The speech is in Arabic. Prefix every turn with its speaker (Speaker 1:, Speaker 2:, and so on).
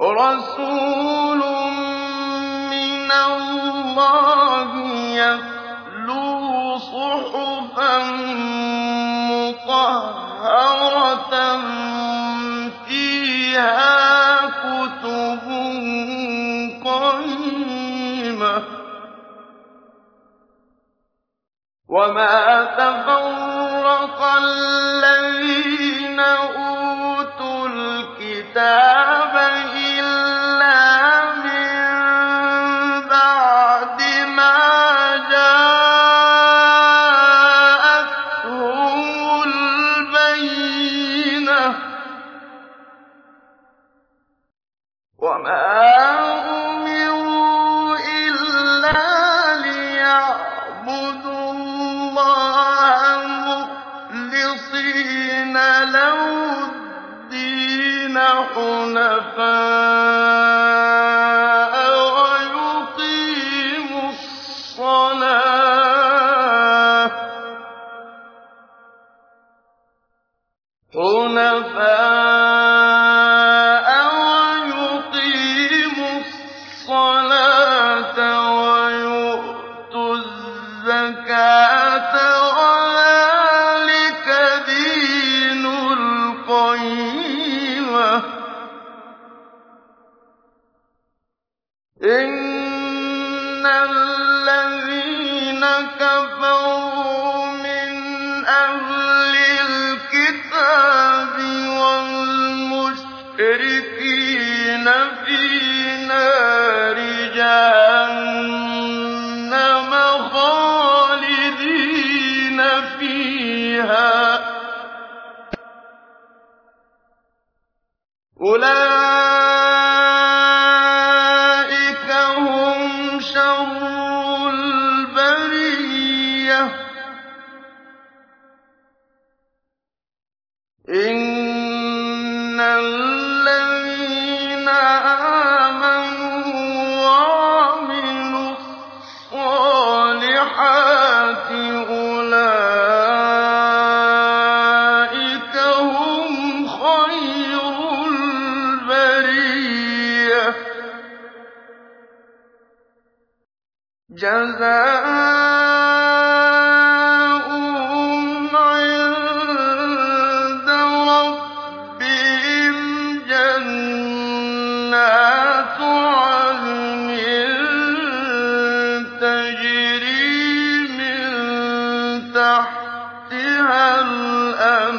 Speaker 1: رسول من الله صحفا مطهرة فيها قيمة. وما تفرق الذين أوتوا الكتاب إلا من بعد ما جاءتهم البينة. حنفاء ويقيموا الصلاة. الذين كفروا من أهل الكتاب والمشركين في نار جهنم خالدين فيها جزاؤهم عند ربهم جنات عدن تجري من تحتها الأنهار.